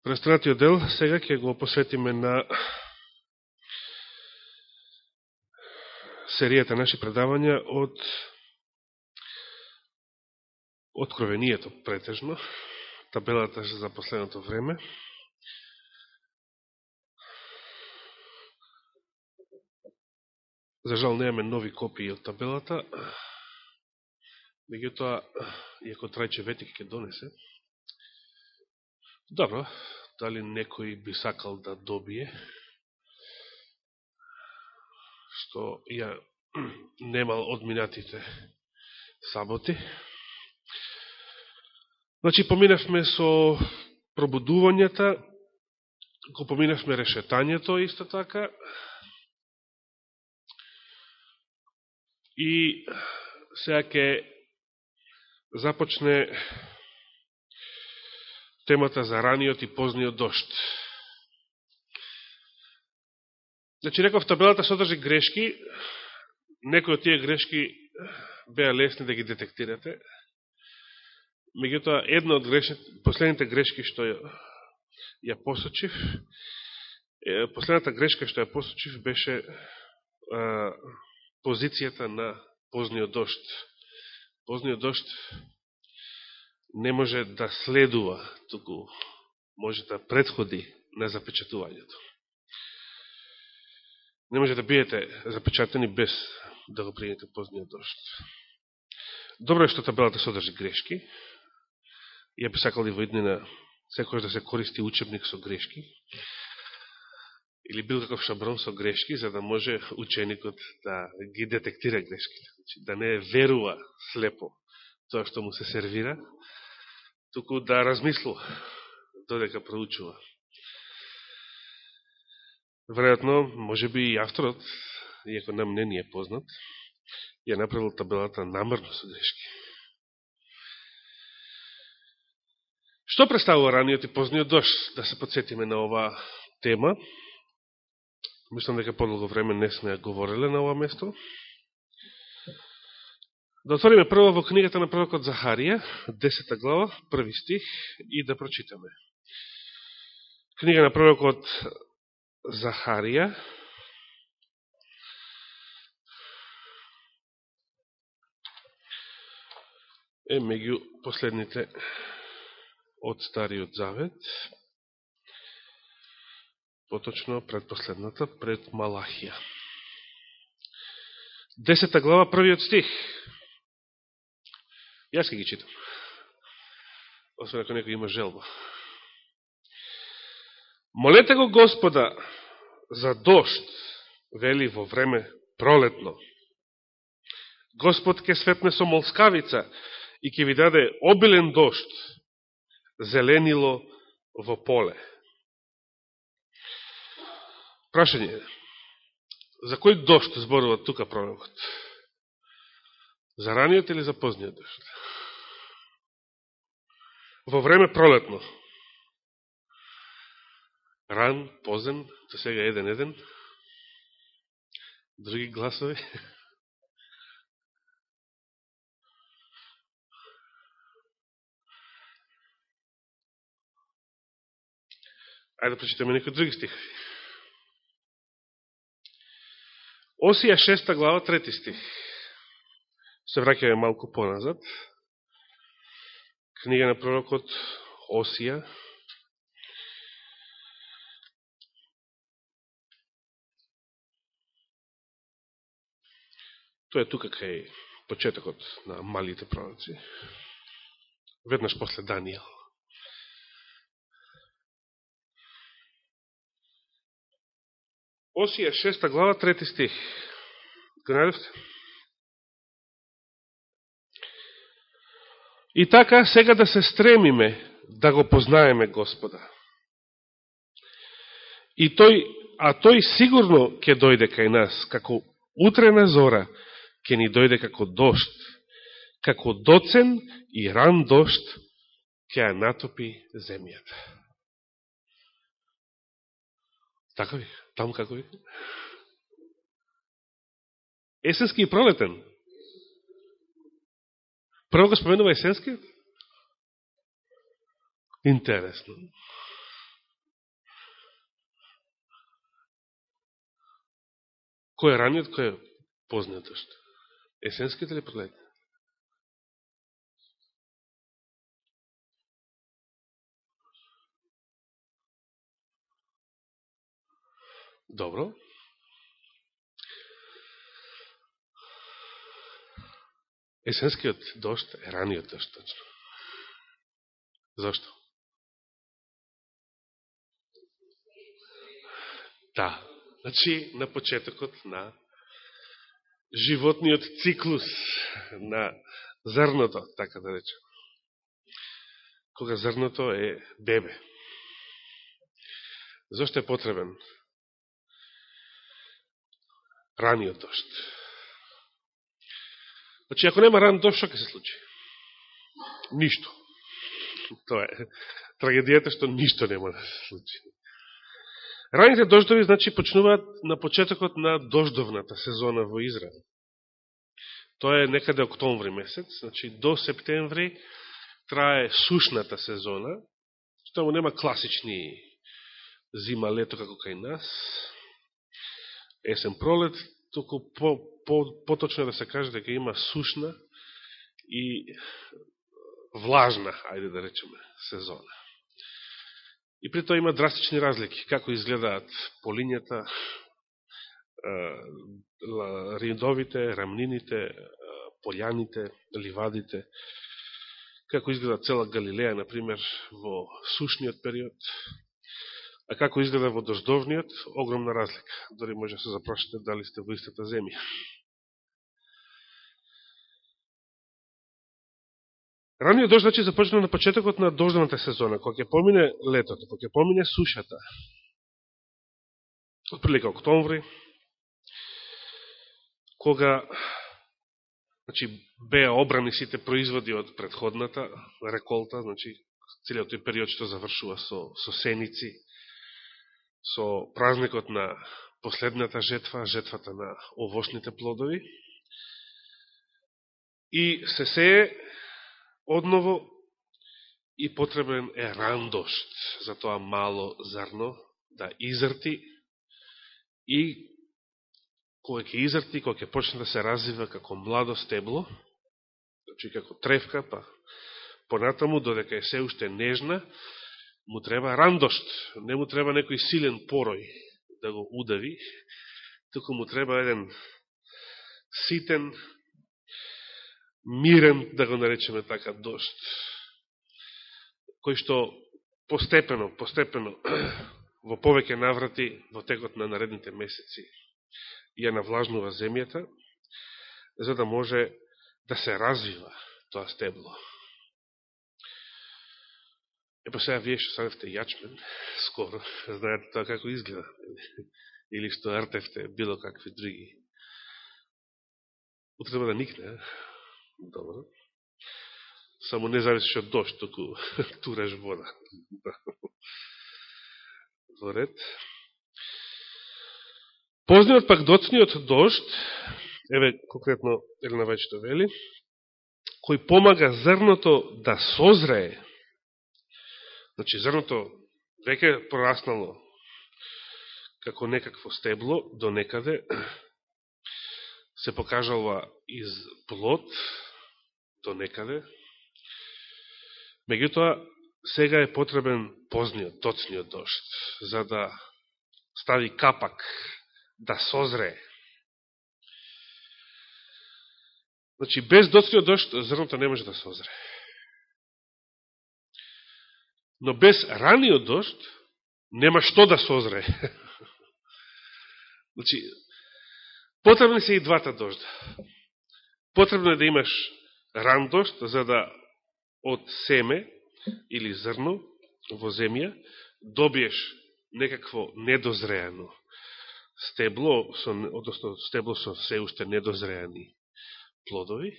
Престанатиот дел сега ќе го посветиме на серијата наши предавања од откровението претежно, табелата за последното време. За жал неаме нови копии од табелата, меѓутоа, иако трајче ветик ќе донесе, Добро, дали некој би сакал да добие, што ја немал одминатите саботи. Значи, поминавме со пробудувањата, го поминавме решетањето исто така, и сега ќе започне темата за раниот и позниот дошт. Значи, реков, табелата содржи грешки, некои од тие грешки беа лесни да ги детектирате, меѓутоа, една од грешни, последните грешки што ја, ја посочив, последната грешка што ја посочив беше а, позицијата на позниот дошт. Позниот дошт не може да следува, туку може да предходи на запечатувањето. Не може да биете запечатени без да го примете позниот дошт. Добро е што табелата содржи грешки. Ја би сакал и во иднина секојаш да се користи учебник со грешки или бил каков шаброн со грешки, за да може ученикот да ги детектира грешките. Значи, да не верува слепо тоа што му се сервира, туку да размислува додека проучува. Веројатно, може би и авторот, иако нам не ни е познат, ја направил табелата намерно со грешки. Што представува раниот и позниот дош? Да се подсетиме на оваа тема. Мислам дека подолго време не сме говореле на ова место. Да отвориме прво во книгата на пророкот Захарија, 10 глава, први стих, и да прочитаме. Книга на пророкот Захарија, е меѓу последните од Стариот Завет, поточно предпоследната, пред Малахија. Десета глава, првиот стих. Јас ке ги читам. Освен ако некој има желба. Молете го Господа за дошт, вели во време пролетно. Господ ке светне со молскавица и ке ви даде обилен дошт, зеленило во поле. Прашање За кој дошт зборува тука пророкот? За раниот или за позниот дожд? Во време пролетно. Ран, позен, за сега еден-еден. Други гласови. Ајде да прочитаме некои други стихи. Осија шеста глава, трети стих. Се враќаме малку поназад. Книга на пророкот Осија. Тоа е тука кај почетокот на малите пророци. Веднаш после Данијел. Осија шеста глава, трети стих. Го најдевте? И така, сега да се стремиме да го познаеме Господа. И тој, а тој сигурно ќе дојде кај нас, како утрена зора, ќе ни дојде како дошт, како доцен и ран дошт, ќе ја натопи земјата. Така ви? Таму како ви? Есенски и пролетен. Прво го споменува Есенски? Интересно. Кој е раниот, кој е познатошт? Есенските ли подлете? Добро. Есенскиот дошт е раниот дошт, точно. Зошто? Да. Значи, на почетокот на животниот циклус на зрното, така да речем. Кога зрното е бебе. Зошто е потребен раниот дошт? Значи, ако нема ран дошт, што ќе се случи? Ништо. Тоа е трагедијата што ништо нема да се случи. Раните дождови, значи, почнуваат на почетокот на дождовната сезона во Израел. Тоа е некаде октомври месец, значи до септември трае сушната сезона, што му нема класични зима, лето како кај нас, есен, пролет, току по, по, поточно да се каже дека има сушна и влажна, ајде да речеме, сезона. И при тоа има драстични разлики, како изгледаат полињата, ридовите, рамнините, полјаните, ливадите, како изгледа цела Галилеја, например, во сушниот период, а како изгледа во дождовниот, огромна разлика. Дори може да се запрашате дали сте во истата земја. Раниот дожд значи започна на почетокот на дождовната сезона, кога ќе помине летото, кога ќе помине сушата. Отприлика октомври, кога значи, беа обрани сите производи од предходната реколта, значи целиот тој период што завршува со, со сеници, со празникот на последната жетва, жетвата на овошните плодови. И се сее одново и потребен е рандошт за тоа мало зрно да изрти и кога ќе изрти, кога ќе почне да се развива како младо стебло, значи како тревка, па понатаму, додека е се уште нежна, му треба рандошт, не му треба некој силен порој да го удави, туку му треба еден ситен, мирен, да го наречеме така, дошт, кој што постепено, постепено, во повеќе наврати во текот на наредните месеци ја навлажнува земјата, за да може да се развива тоа стебло. Епа сега вие што садевте јачмен, скоро, знаете тоа како изгледа. Или што артевте било какви други. Утре да никне, Добро. Само не зависиш од дошт, току тураш вода. Во ред. Позниот пак доцниот дошт, еве конкретно Елена Вајчето вели, кој помага зрното да созрее. Значи, зрното веќе пораснало како некакво стебло до некаде, се покажало из плод, до некаде. Меѓутоа, сега е потребен позниот, тоцниот дошт, за да стави капак, да созре. Значи, без доцниот дошт, зрното не може да созре. Но без раниот дошт, нема што да созре. Значи, потребни се и двата дожда. Потребно е да имаш ран дожд, за да од семе или зрно во земја добиеш некакво недозреано стебло, со, односно стебло со се уште недозреани плодови,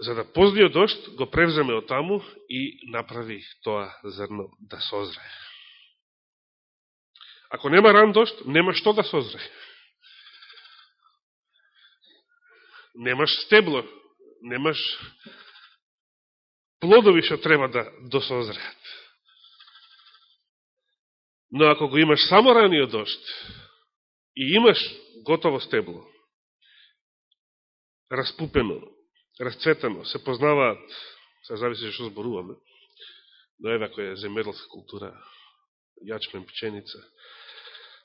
за да поздиот дошт го превземе од таму и направи тоа зрно да созре. Ако нема ран дошт, нема што да созре. немаш стебло, немаш плодови што треба да досозреат. Но ако го имаш само раниот дошт и имаш готово стебло, распупено, расцветено, се познаваат, се зависи што зборуваме, но еве ако е земеделска култура, јачмен, пченица,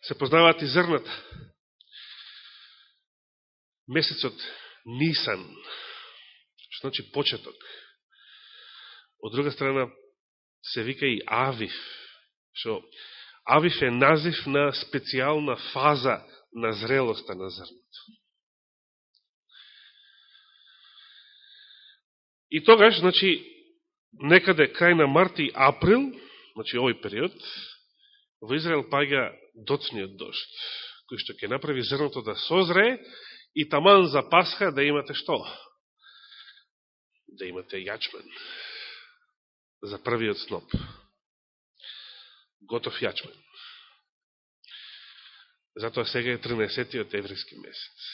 се познаваат и зрната. Месецот Нисан, што значи почеток. Од друга страна се вика и Авив, што Авив е назив на специјална фаза на зрелоста на зрното. И тогаш, значи, некаде крај на март и април, значи овој период, во Израел паѓа доцниот дошт, кој што ќе направи зрното да созре и таман за Пасха да имате што? Да имате јачмен за првиот сноп. Готов јачмен. Затоа сега е 13-тиот еврејски месец.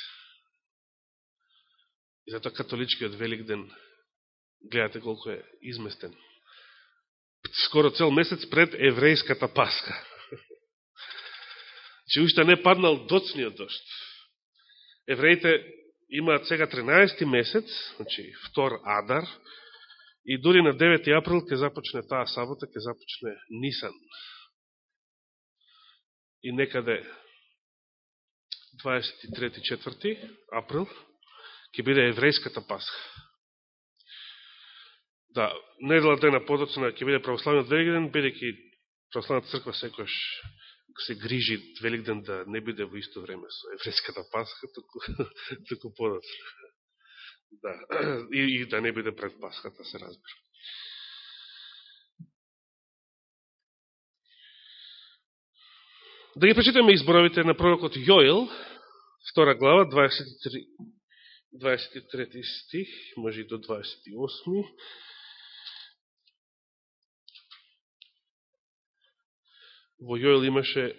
И затоа католичкиот Великден гледате колко е изместен. Скоро цел месец пред еврејската Паска. Че уште не паднал доцниот дошт. Евреите имаат сега 13 месец, значи втор Адар, и дури на 9 април ќе започне таа сабота, ќе започне Нисан. И некаде 23-4 април ќе биде еврејската Пасха. Да, недела дена подоцна ќе биде православниот Великден, бидејќи православната црква секојаш се грижи Великден да не биде во исто време со еврејската Пасха, туку, туку подоцна. Да, и, и да не биде пред Пасхата, се разбира. Да ги прочитаме изборовите на пророкот Јоел, втора глава, 23, 23 стих, може и до 28. Во Јоел имаше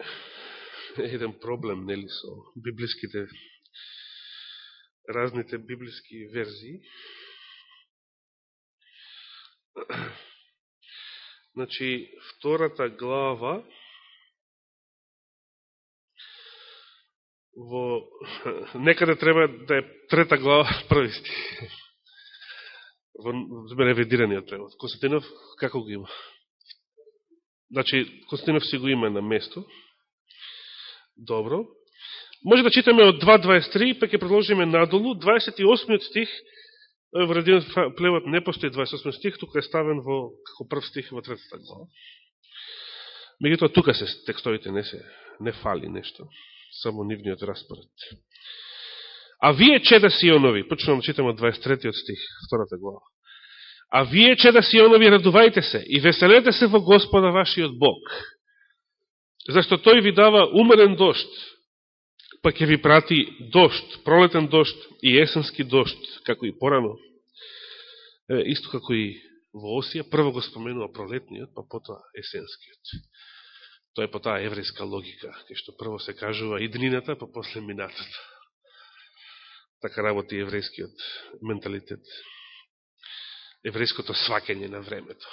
еден проблем, нели, со библиските разните библиски верзии. Значи, втората глава во некаде треба да е трета глава први стих. Во ревидираниот превод. Константинов како го има? Значи, Константинов си го има на место. Добро. Може да читаме од 2.23, па ќе продолжиме надолу. 28 стих, во редиот плевот не постои 28 стих, тука е ставен во, како прв стих во третата глава. Мегутоа тука се текстовите не се не фали нешто, само нивниот распоред. А вие чеда Сионови, почнувам да читам од 23 стих, втората глава. А вие чеда Сионови, радувајте се и веселете се во Господа вашиот Бог, зашто тој ви дава умерен дошт, па ќе ви прати дошт, пролетен дошт и есенски дошт, како и порано. Е, исто како и во Осија, прво го споменува пролетниот, па потоа есенскиот. Тоа е по таа еврејска логика, кај што прво се кажува и днината, па после минатата. Така работи еврејскиот менталитет, еврејското свакење на времето.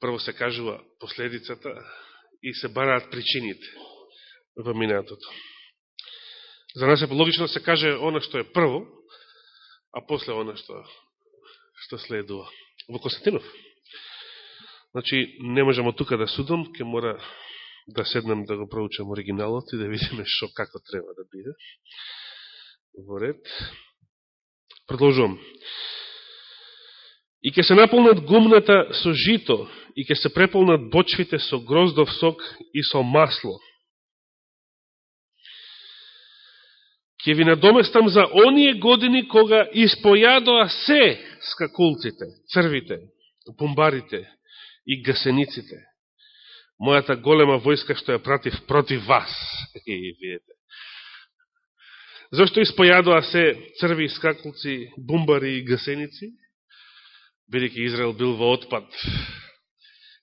Прво се кажува последицата и се бараат причините во минатото. За нас е логично да се каже оно што е прво, а после оно што, што следува. Во Константинов. Значи, не можем од тука да судам, ке мора да седнем да го проучам оригиналот и да видиме што како треба да биде. Во ред. Продолжувам. И ќе се наполнат гумната со жито, и ќе се преполнат бочвите со гроздов сок и со масло, ќе ви надоместам за оние години кога испојадоа се скакулците, црвите, бомбарите и гасениците. Мојата голема војска што ја пратив против вас. И видите. Зошто испојадоа се црви, скакулци, бомбари и гасеници? Бидеќи Израел бил во отпад.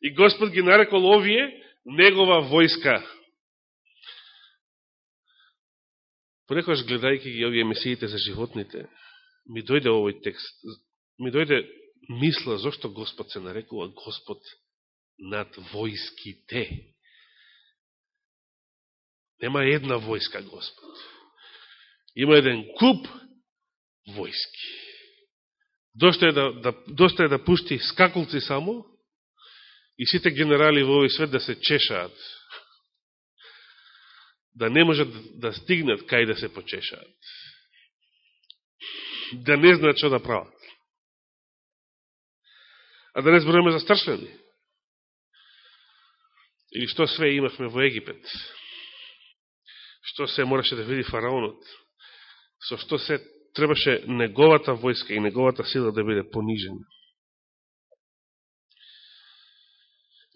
И Господ ги нарекол овие негова војска. Понекојаш гледајќи ги овие месиите за животните, ми дојде овој текст, ми дојде мисла зашто Господ се нарекува Господ над војските. Нема една војска, Господ. Има еден куп војски. Доста е да, да, доста е да пушти скакулци само и сите генерали во овој свет да се чешаат. Да не можат да стигнат кај да се почешаат. Да не знаат што да прават. А да не зборуваме за старшени. Или што све имахме во Египет. Што се мораше да види фараонот. Со што се требаше неговата војска и неговата сила да биде понижена.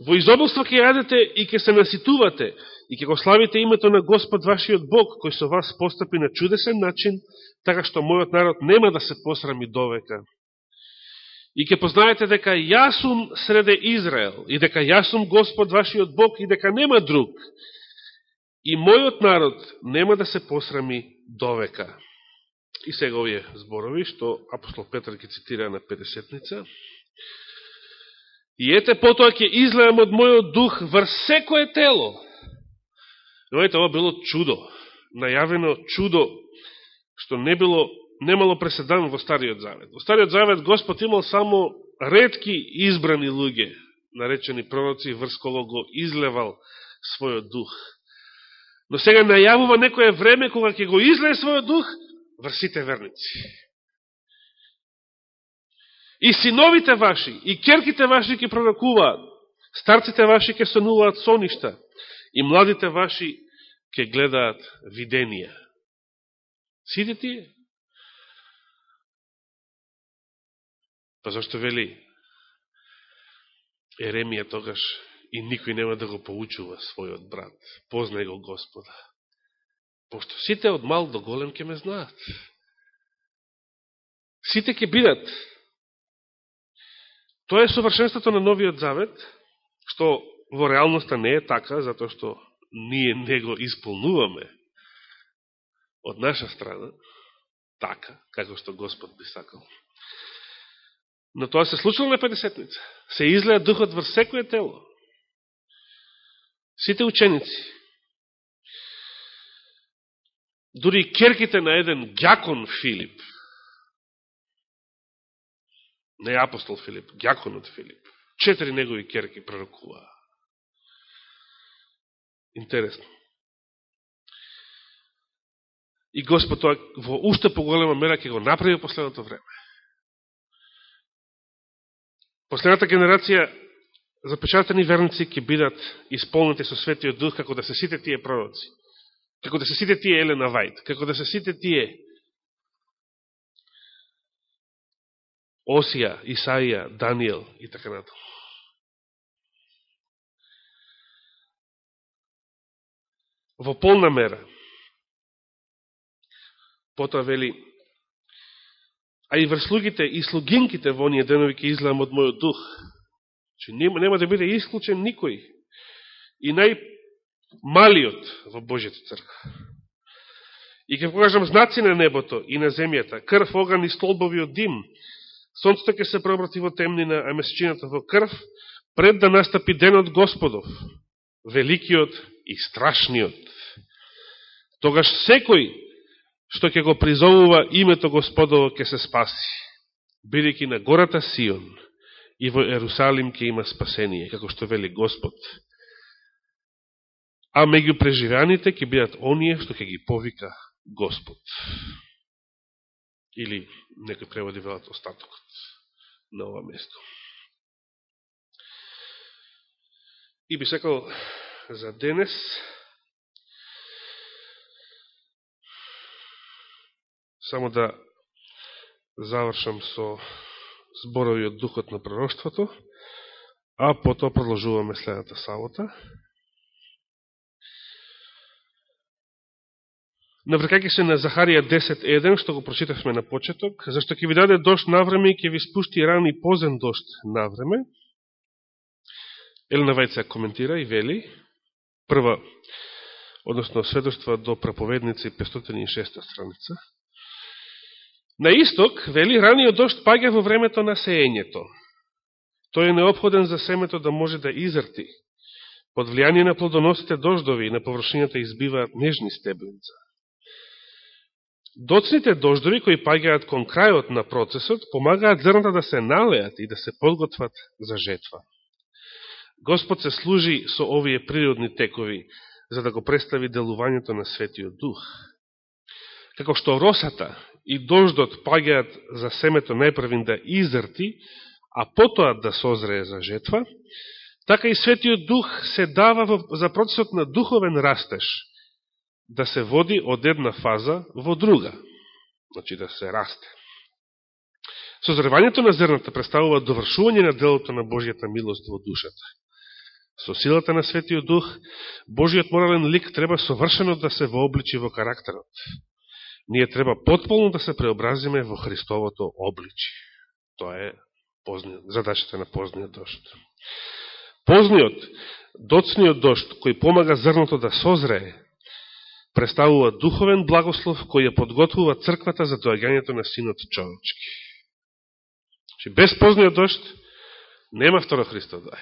Во изобилство ќе јадете и ќе се наситувате и ќе го славите името на Господ вашиот Бог, кој со вас постапи на чудесен начин, така што мојот народ нема да се посрами довека. И ќе познаете дека јас сум среде Израел, и дека јас сум Господ вашиот Бог, и дека нема друг. И мојот народ нема да се посрами довека. И сега овие зборови, што апостол Петр ги цитира на 50-ница. И ете, потоа ќе излеам од мојот дух вр секое тело. Знаете, ова било чудо, најавено чудо, што не било, немало преседан во Стариот Завет. Во Стариот Завет Господ имал само редки избрани луѓе, наречени пророци, врз кого го излевал својот дух. Но сега најавува некое време кога ќе го излее својот дух Врсите верници. И синовите ваши, и керките ваши ќе пророкуваат, старците ваши ќе сонуваат соништа, и младите ваши ќе гледаат виденија. Сите тие? Па зашто вели Еремија тогаш и никој нема да го поучува својот брат. Познај го Господа. Пошто сите од мал до голем ќе ме знаат. Сите ќе бидат Тоа е совршенството на Новиот Завет, што во реалноста не е така, затоа што ние не го исполнуваме од наша страна, така, како што Господ би сакал. Но тоа се случило на 50-ница. Се излеа духот врз секоје тело. Сите ученици, дури керките на еден гјакон Филип, не апостол Филип, гјаконот Филип. Четири негови керки пророкуваа. Интересно. И Господ тоа во уште поголема мера ќе го направи во последното време. Последната генерација запечатани верници ќе бидат исполнети со Светиот Дух како да се сите тие пророци. Како да се сите тие Елена Вајд. Како да се сите тие Осија, Исаија, Даниел и така натаму. Во полна мера. Потоа вели, а и врслугите и слугинките во оние денови ќе излам од мојот дух. Че нема, нема да биде исклучен никој. И малиот во Божјата црква. И ќе покажам знаци на небото и на земјата, крв, оган и столбови од дим, Сонцето ќе се преобрати во темнина, а месечината во крв, пред да настапи денот Господов, великиот и страшниот. Тогаш секој што ќе го призовува името Господово ќе се спаси, бидејќи на гората Сион и во Ерусалим ќе има спасение, како што вели Господ. А меѓу преживеаните ќе бидат оние што ќе ги повика Господ или некој преводи да велат остатокот на ова место. И би секал за денес само да завршам со зборови од духот на пророќството, а потоа продолжуваме следната сабота. Наврекајќи се на Захарија 10.1, што го прочитавме на почеток, зашто ќе ви даде дошт навреме и ќе ви спушти ран и позен дошт навреме. Елена Вајца коментира и вели, прва, односно сведоштва до проповедници 506 страница. На исток, вели, раниот дошт паѓа во времето на сеењето. Тој е необходен за семето да може да изрти. Под влијание на плодоносите дождови и на површината избиваат нежни стебленца. Доцните дождови кои паѓаат кон крајот на процесот помагаат зрната да се налеат и да се подготват за жетва. Господ се служи со овие природни текови за да го представи делувањето на Светиот Дух. Како што росата и дождот паѓаат за семето најправин да изрти, а потоа да созрее за жетва, така и Светиот Дух се дава за процесот на духовен растеж, да се води од една фаза во друга, значи да се расте. Созревањето на зерната представува довршување на делото на Божијата милост во душата. Со силата на Светиот Дух, Божиот морален лик треба совршено да се вообличи во карактерот. Ние треба потполно да се преобразиме во Христовото обличи. Тоа е задачата на позниот дошт. Позниот, доцниот дошт, кој помага зрното да созрее, представува духовен благослов кој ја подготвува црквата за доаѓањето на синот човечки. Че без позниот дошт нема второ Христо дај.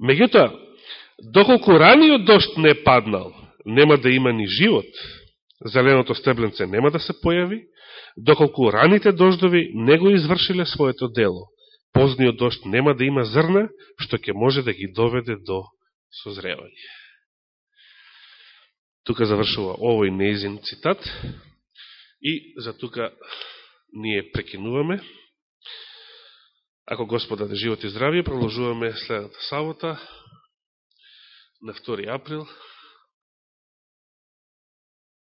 Меѓутоа, доколку раниот дошт не паднал, нема да има ни живот, зеленото стебленце нема да се појави, доколку раните дождови не го извршиле своето дело, позниот дошт нема да има зрна, што ќе може да ги доведе до созревање. Тука завршува овој неизин цитат и за тука ние прекинуваме. Ако Господа да живот и здравје, продолжуваме следната сабота на 2 април